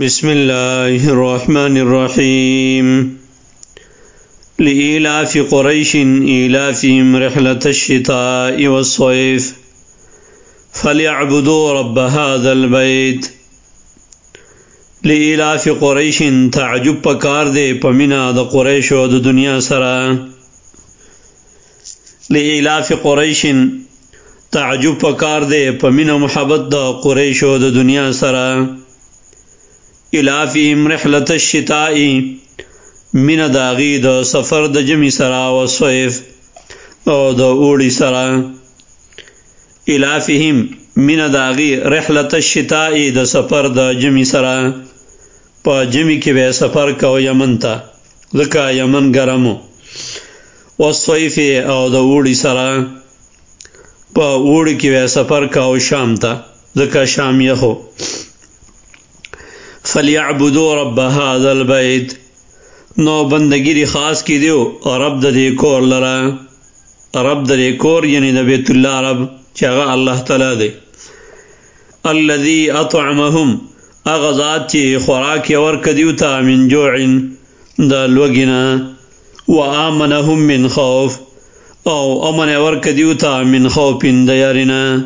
بسم اللہ الرحمن الرحیم لإلاف قریش إلافهم رحلة الشتاء والصيف فليعبدوا رب هذا البيت لإلاف قریش تعجب پکار دے پمنا د قریش و د دنیا سرا لإلاف قریش تعجب پکار دے پمنا محبت د قریش و د دنیا سرا الافیم رحلت الشتائی من داغی د سفر د جمی سرا و سویف او د اوڑی سرا. الافیم من داغی رحلت الشتائی د سفر د جمی سرا. پا جمی کی بے سفر کو یمن تا، لکا یمن گرمو. و سویف او د اوڑی سرا. پا اوڑی کی بے سفر کو شام تا، لکا شام یخو. فلیعبدو رب هذا البیت نو بندگیری خاص کی دیو اور رب دے کور لرا۔ رب دے کور یعنی بیت اللہ رب چاغا اللہ تعالی دے۔ الذي اطعمهم اغذات چی خوراک اور کدیو تا من جوع دا لوگینا۔ وآمنهم من خوف، او امن اور کدیو تا من خوف دیارنا